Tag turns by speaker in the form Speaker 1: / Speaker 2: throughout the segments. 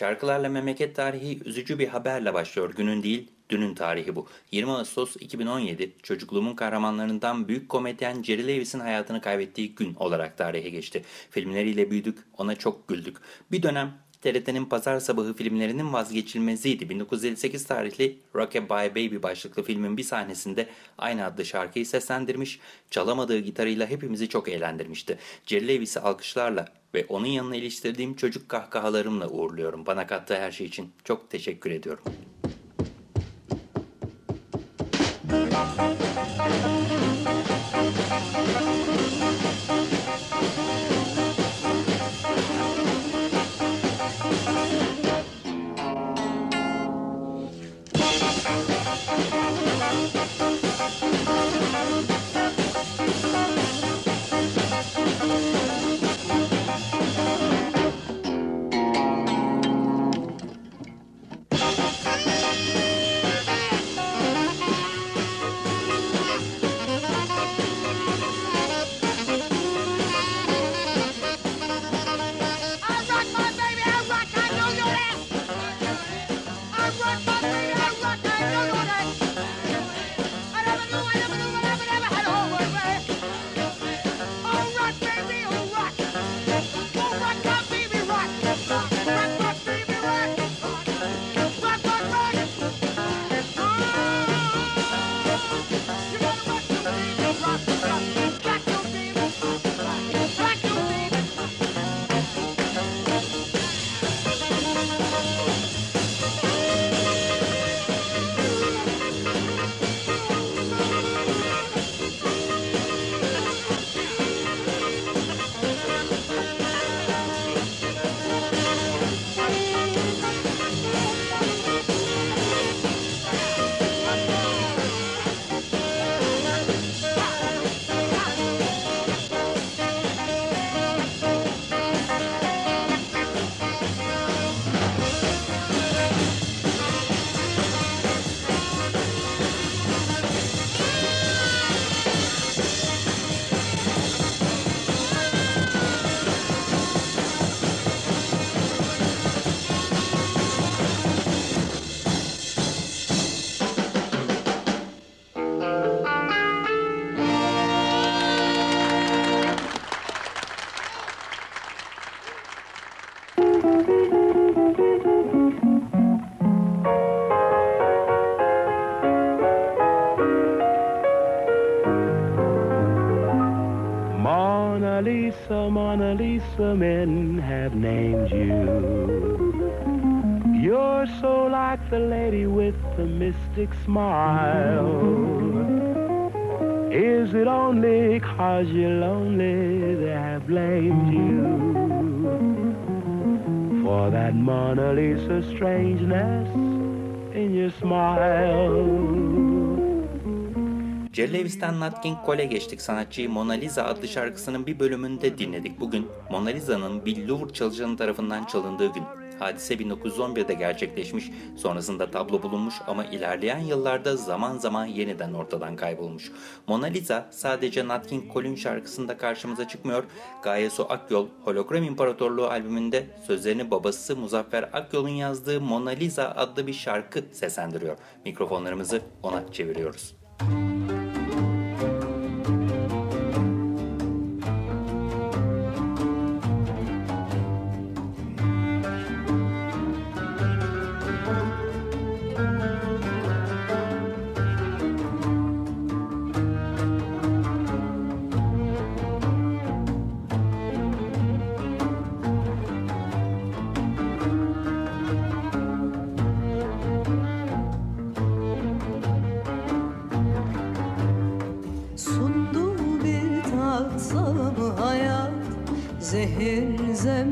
Speaker 1: Şarkılarla Memleket Tarihi üzücü bir haberle başlıyor. Günün değil, dünün tarihi bu. 20 Ağustos 2017 çocukluğumun kahramanlarından büyük komedyen Jerry Lewis'in hayatını kaybettiği gün olarak tarihe geçti. Filmleriyle büyüdük, ona çok güldük. Bir dönem TRT'nin pazar sabahı filmlerinin vazgeçilmeziydi. 1958 tarihli Rockabye Baby başlıklı filmin bir sahnesinde aynı adlı şarkıyı seslendirmiş, çalamadığı gitarıyla hepimizi çok eğlendirmişti. Jerry Lewis'i alkışlarla ve onun yanına iliştirdiğim çocuk kahkahalarımla uğurluyorum. Bana kattığı her şey için çok teşekkür ediyorum.
Speaker 2: I
Speaker 3: with the mystic smile. Is it only cause you're lonely they have blamed you for that Mona Lisa strangeness in your smile?
Speaker 1: Jerry Lewis'ten Nat King Cole'e geçtik. Sanatçıyı Mona Lisa adlı şarkısının bir bölümünde dinledik. Bugün Mona Lisa'nın bir Louvre çalışanı tarafından çalındığı gün. Hadise 1911'de gerçekleşmiş, sonrasında tablo bulunmuş ama ilerleyen yıllarda zaman zaman yeniden ortadan kaybolmuş. Mona Lisa sadece Nat King Cole'ün şarkısında karşımıza çıkmıyor. Gaye Su Akyol, Hologram İmparatorluğu albümünde sözlerini babası Muzaffer Akyol'un yazdığı Mona Lisa adlı bir şarkı seslendiriyor. Mikrofonlarımızı ona çeviriyoruz.
Speaker 4: Zehir zemberek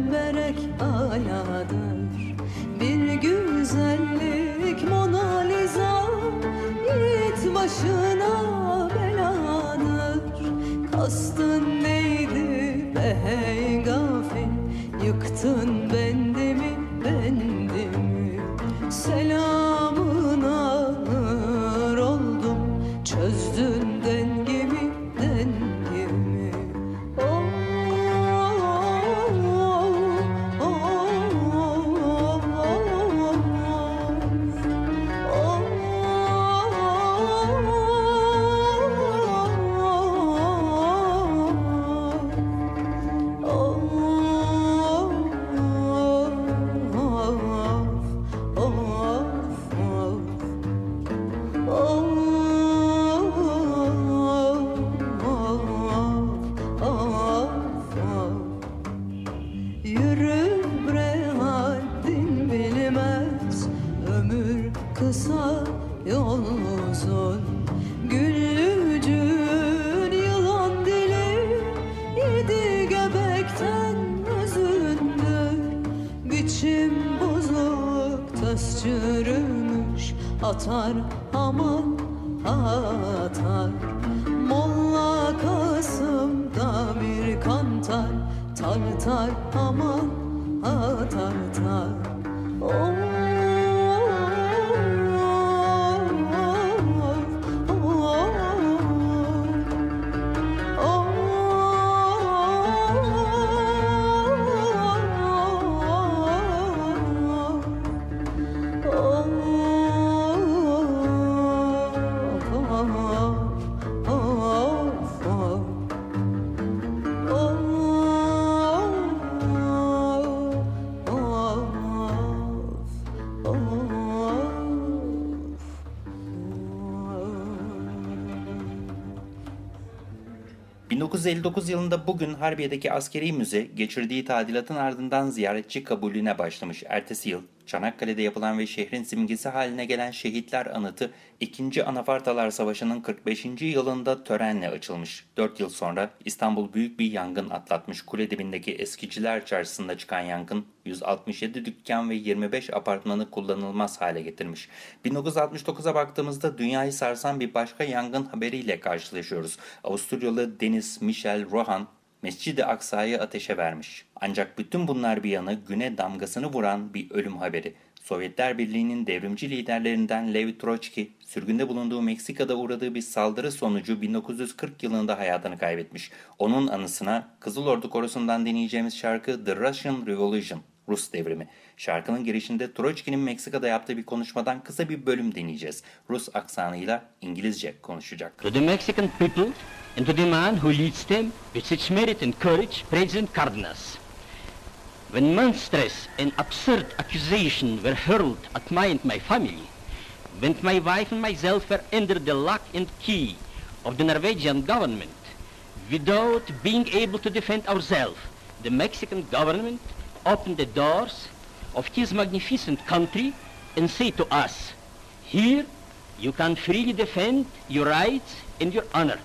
Speaker 5: Tartar aman ha tartar Oh,
Speaker 1: 1959 yılında bugün Harbiye'deki askeri müze geçirdiği tadilatın ardından ziyaretçi kabulüne başlamış. Ertesi yıl Çanakkale'de yapılan ve şehrin simgesi haline gelen Şehitler Anıtı 2. Anafartalar Savaşı'nın 45. yılında törenle açılmış. 4 yıl sonra İstanbul büyük bir yangın atlatmış. Kule dibindeki Eskiciler Çarşısı'nda çıkan yangın 167 dükkan ve 25 apartmanı kullanılmaz hale getirmiş. 1969'a baktığımızda dünyayı sarsan bir başka yangın haberiyle karşılaşıyoruz. Avusturyalı Deniz Michel Rohan Mescid-i Aksa'yı ateşe vermiş. Ancak bütün bunlar bir yana güne damgasını vuran bir ölüm haberi. Sovyetler Birliği'nin devrimci liderlerinden Lev Troçki, sürgünde bulunduğu Meksika'da uğradığı bir saldırı sonucu 1940 yılında hayatını kaybetmiş. Onun anısına Kızıl Ordu Korosu'ndan dinleyeceğimiz şarkı The Russian Revolution, Rus devrimi. Şarkının girişinde Troçki'nin Meksika'da yaptığı bir konuşmadan kısa bir bölüm dinleyeceğiz. Rus aksanıyla İngilizce konuşacak.
Speaker 6: To the Mexican people and to the man who leads them with such merit and courage, President Cardenas. When monstrous and absurd accusations were hurled at my and my family, when my wife and myself were under the lock and key of the Norwegian government, without being able to defend ourselves, the Mexican government opened the doors of his magnificent country and say to us, here you can freely defend your rights and your honor.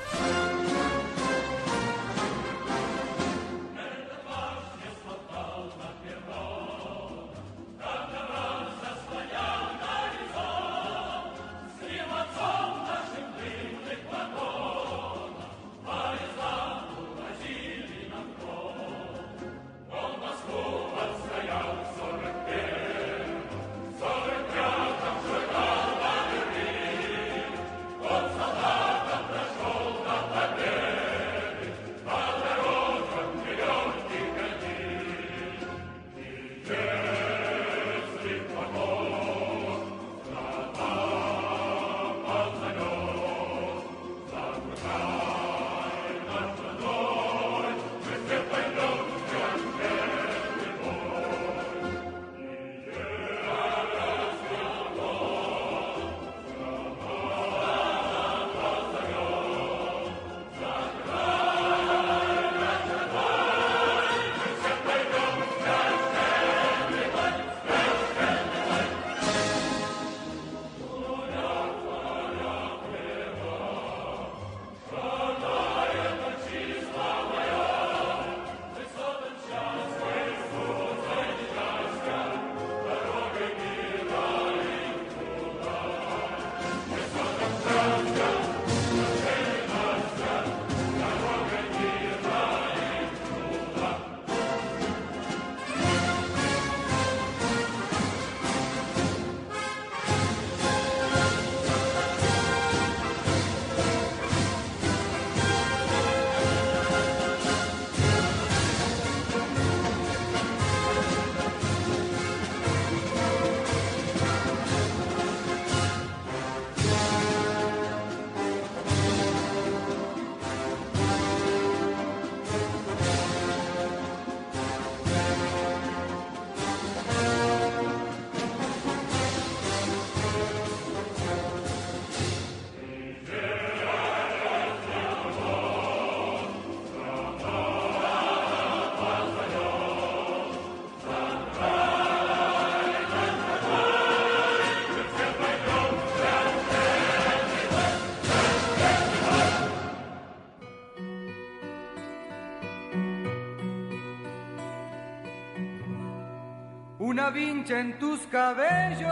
Speaker 7: Una vincha en tus cabellos,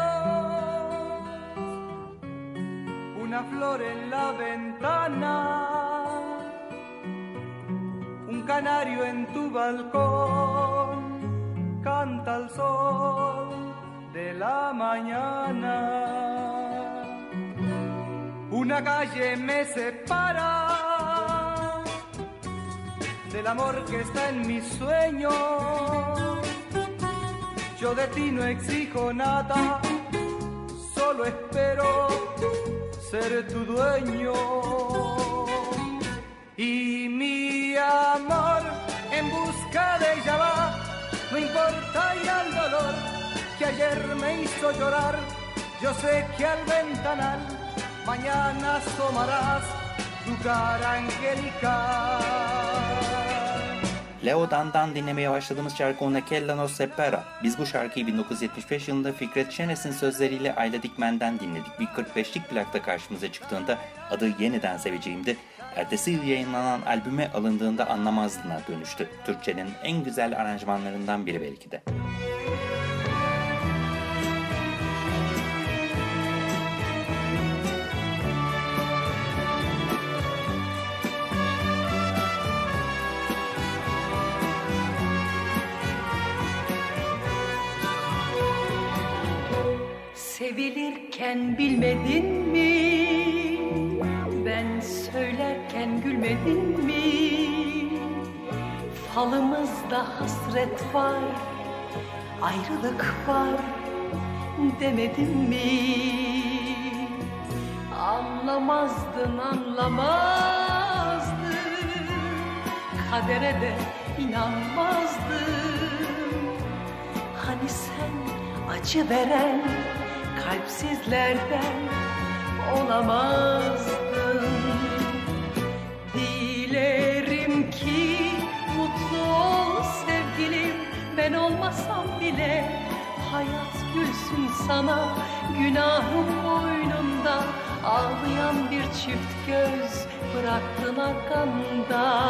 Speaker 7: una flor en la ventana, un canario en tu balcón, canta el sol de la mañana. Una calle me separa del amor que está en mis sueños. Yo de ti no exijo nada, solo espero ser tu dueño. Y mi amor en busca de ella va, no importa ya el dolor que ayer me hizo llorar. Yo sé que al ventanal mañana asomarás tu cara angelical.
Speaker 1: Leo Dan'dan dinlemeye başladığımız şarkı Una Kella No Separa. Biz bu şarkıyı 1975 yılında Fikret Şenes'in sözleriyle Ayla Dikmen'den dinledik. Bir 45'lik plakta karşımıza çıktığında adı yeniden seveceğimdi. Ertesi yıl yayınlanan albüme alındığında anlamazdığına dönüştü. Türkçenin en güzel aranjmanlarından biri belki de.
Speaker 4: Sevilirken bilmedin mi? Ben söylerken gülmedin mi? Falımızda hasret var, ayrılık var demedin mi? Anlamazdın anlamazdın Kadere de inanmazdın Hani sen acı veren kalpsizlerden olamazdın. Dilerim ki mutlu ol sevgilim. Ben olmasam bile Hayat gülsün sana. Günahım boynunda Ağlayan bir çift göz bıraktın arkanda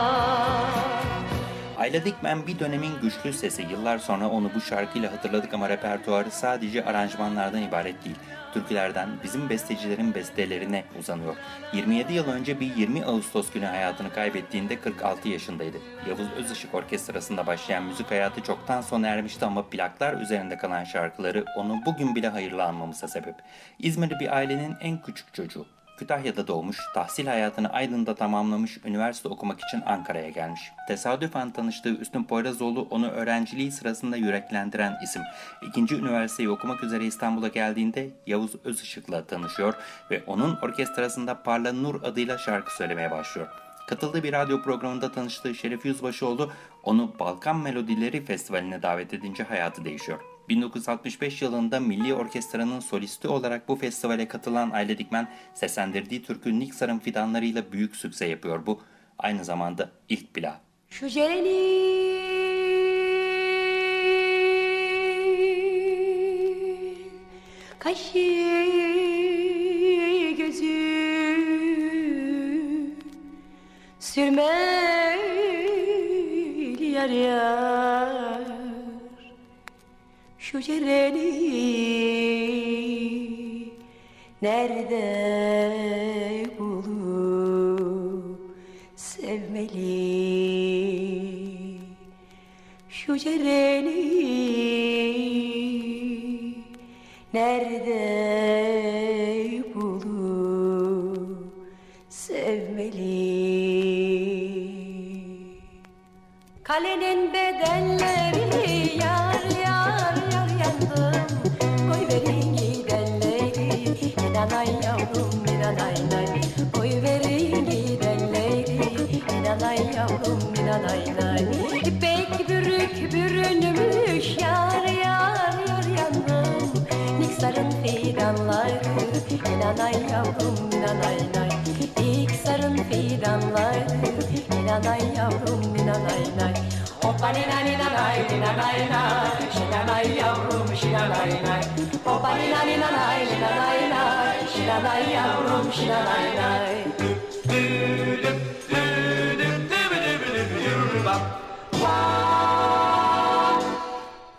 Speaker 1: Ayla Dikmen bir dönemin güçlü sesi. Yıllar sonra onu bu şarkıyla hatırladık ama repertuarı sadece aranjmanlardan ibaret değil. Türkülerden bizim bestecilerin bestelerine uzanıyor. 27 yıl önce bir 20 Ağustos günü hayatını kaybettiğinde 46 yaşındaydı. Yavuz Özışık Orkestrası'nda başlayan müzik hayatı çoktan sona ermişti ama plaklar üzerinde kalan şarkıları onu bugün bile hayırlı anmamıza sebep. İzmirli bir ailenin en küçük çocuğu. Kütahya'da doğmuş, tahsil hayatını Aydın'da tamamlamış, üniversite okumak için Ankara'ya gelmiş. Tesadüfen tanıştığı Üstün Poyrazoğlu onu öğrenciliği sırasında yüreklendiren isim. İkinci üniversiteyi okumak üzere İstanbul'a geldiğinde Yavuz Özışık'la tanışıyor ve onun orkestrasında Parla Nur adıyla şarkı söylemeye başlıyor. Katıldığı bir radyo programında tanıştığı Şerif Yüzbaşıoğlu onu Balkan Melodileri Festivali'ne davet edince hayatı değişiyor. 1965 yılında Milli Orkestra'nın solisti olarak bu festivale katılan Ayla Dikmen seslendirdiği türkü Niksar'ın fidanlarıyla büyük sükse yapıyor bu. Aynı zamanda ilk plağı.
Speaker 4: Şu jeleni kaşı gözü sürmeli yar yar jeleni nerede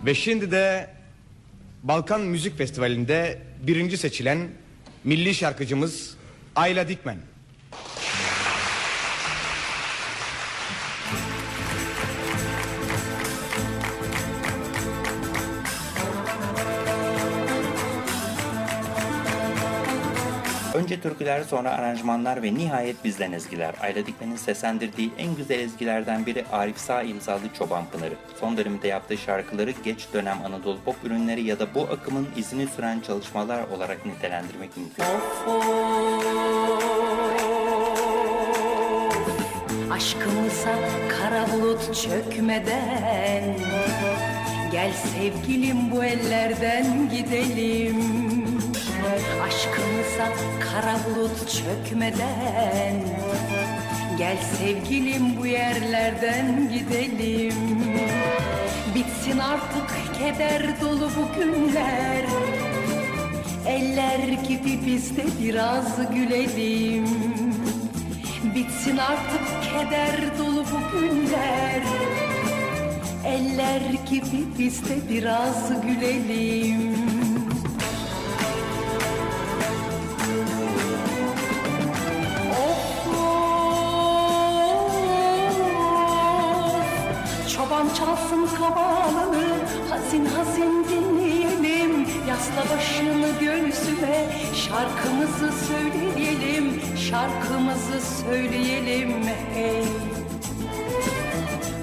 Speaker 8: Ve şimdi de Balkan Müzik Festivali'nde birinci seçilen milli şarkıcımız Ayla Dikmen.
Speaker 1: Önce türküler sonra aranjmanlar ve nihayet bizden ezgiler. Ayla Dikmen'in seslendirdiği en güzel ezgilerden biri Arif Sağ imzalı Çoban Pınarı. Son dönemde yaptığı şarkıları geç dönem Anadolu pop ürünleri ya da bu akımın izini süren çalışmalar olarak nitelendirmek mümkün.
Speaker 4: Aşkımıza kara bulut çökmeden Gel sevgilim bu ellerden gidelim Aşkımıza kara bulut çökmeden. Gel sevgilim bu yerlerden gidelim. Bitsin artık keder dolu bu günler. Eller gibi biz de biraz gülelim. Bitsin artık keder dolu bu günler. Eller gibi biz de biraz gülelim başını göğsüme Şarkımızı söyleyelim Şarkımızı söyleyelim. Hey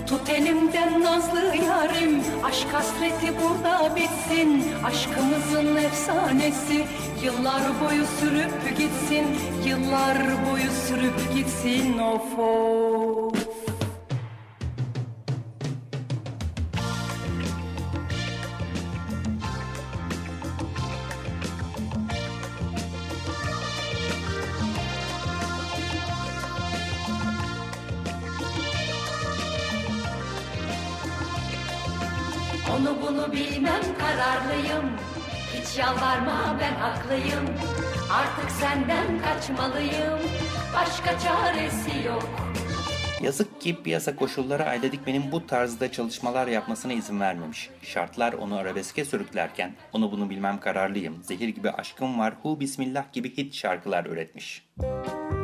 Speaker 4: Tut elimden nazlı yarim Aşk hasreti burada bitsin. Aşkımızın efsanesi Yıllar boyu sürüp gitsin Yıllar boyu sürüp gitsin. Of of kararlıyım. Hiç yalvarma ben haklıyım. Artık senden kaçmalıyım. Başka çaresi yok.
Speaker 1: Yazık ki piyasa koşulları Ayla Dikmen'in bu tarzda çalışmalar yapmasına izin vermemiş. Şartlar onu arabeske sürüklerken onu bunu bilmem kararlıyım, zehir gibi aşkım var, hu bismillah gibi hit şarkılar üretmiş.
Speaker 4: Aşk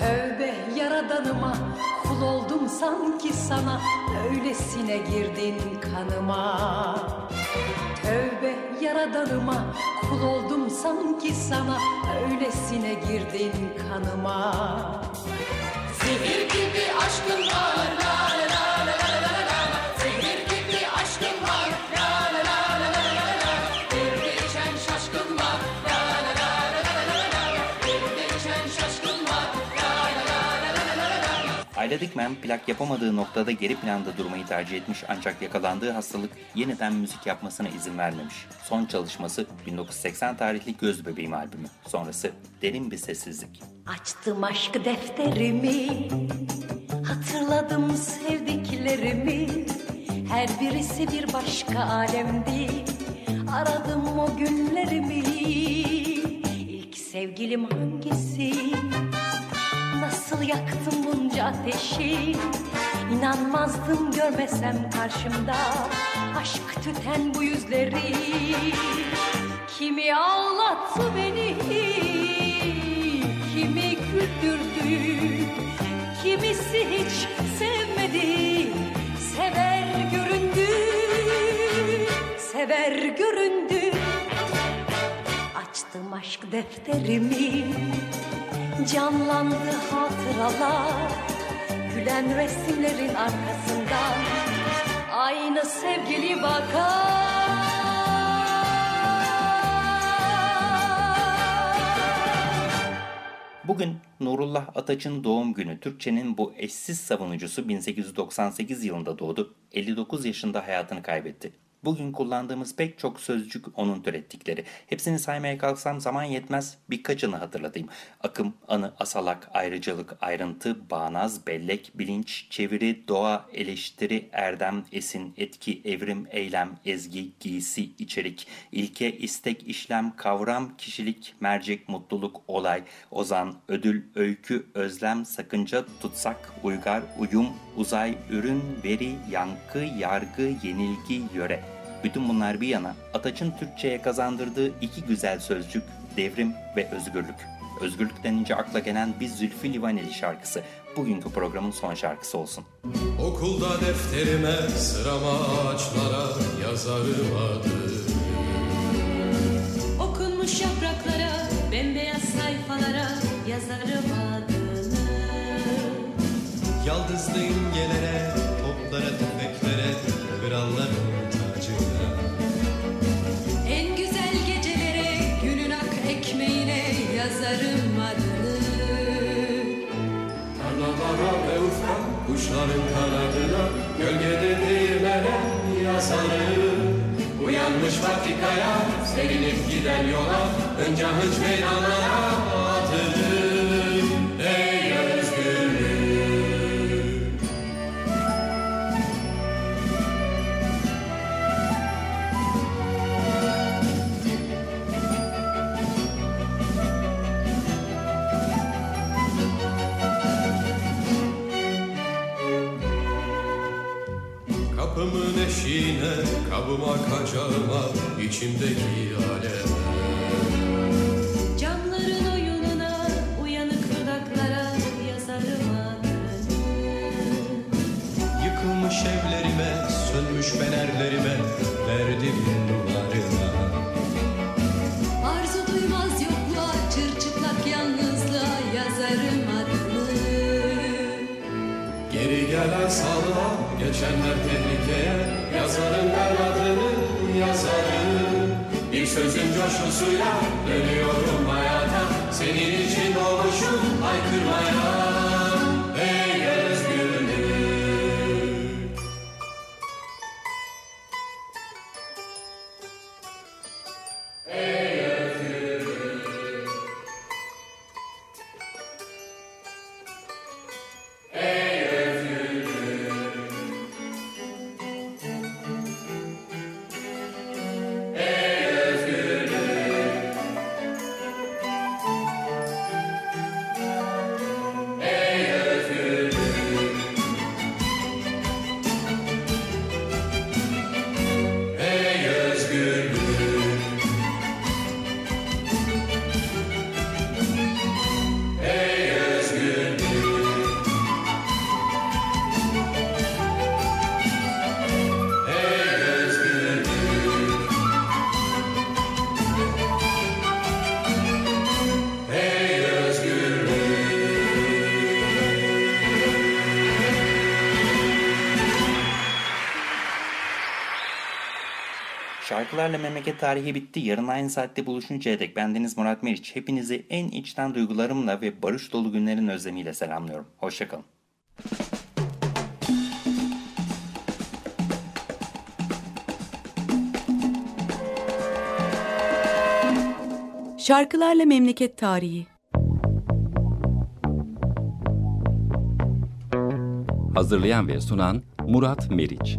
Speaker 4: Tövbe yaradanıma Kul oldum sanki sana. Öylesine girdin kanıma. Tövbe yaradanıma Kul oldum sanki sana. Öylesine girdin kanıma. Zehir gibi aşkın var
Speaker 1: Ayla Dikmen plak yapamadığı noktada geri planda durmayı tercih etmiş ancak yakalandığı hastalık yeniden müzik yapmasına izin vermemiş. Son çalışması 1980 tarihli Göz Bebeğim albümü. Sonrası derin bir sessizlik.
Speaker 4: Açtım aşk defterimi Hatırladım sevdiklerimi Her birisi bir başka alemdi Aradım o günlerimi İlk sevgilim hangisi Nasıl yaktım bunca ateşi? İnanmazdım görmesem karşımda. Aşk tüten bu yüzleri. Kimi ağlattı beni? Kimi güldürdü? Kimisi hiç sevmedi. Sever göründü. Sever göründü aşk defterimin Canlandı hatıralar Gülen resimlerin arkasından Aynı sevgili bakar
Speaker 1: Bugün Nurullah Ataç'ın doğum günü. Türkçenin bu eşsiz savunucusu 1898 yılında doğdu. 59 yaşında hayatını kaybetti. Bugün kullandığımız pek çok sözcük onun türettikleri. Hepsini saymaya kalksam zaman yetmez. Birkaçını hatırlatayım. Akım, anı, asalak, ayrıcalık, ayrıntı, bağnaz, bellek, bilinç, çeviri, doğa, eleştiri, erdem, esin, etki, evrim, eylem, ezgi, giysi, içerik, ilke, istek, işlem, kavram, kişilik, mercek, mutluluk, olay, ozan, ödül, öykü, özlem, sakınca, tutsak, uygar, uyum, uzay, ürün, veri, yankı, yargı, yenilgi, yöre. Bütün bunlar bir yana Ataç'ın Türkçe'ye kazandırdığı iki güzel sözcük devrim ve özgürlük. Özgürlük denince akla gelen bir Zülfü Livaneli şarkısı. Bugünkü programın son şarkısı olsun.
Speaker 9: Okulda defterime sırama ağaçlara yazarım adı
Speaker 10: Okunmuş yapraklara, bembeyaz sayfalara yazarım adını.
Speaker 9: Patikaya, serinip giden yola Hınca hınç meydanlara atılır Ey özgürlük Kapımın eşiğine, kabıma kacağıma içimdeki aleme
Speaker 10: Camların oyununa, uyanık dudaklara yazarım adını.
Speaker 9: Yıkılmış evlerime, sönmüş fenerlerime Verdim duvarına
Speaker 10: Arzu duymaz yokluğa, çırçıplak yalnızlığa yazarım adını.
Speaker 9: Geri gelen sağlığa, geçenler tehlikeye Yazarım ben adını, yazarım sözün coşkusuyla dönüyorum hayata. Senin için doğmuşum haykırmaya
Speaker 1: Şarkılarla memleket tarihi bitti. Yarın aynı saatte buluşuncaya dek bendeniz Murat Meriç. Hepinizi en içten duygularımla ve barış dolu günlerin özlemiyle selamlıyorum. Hoşçakalın.
Speaker 11: Şarkılarla memleket tarihi.
Speaker 12: Hazırlayan ve sunan Murat Meriç.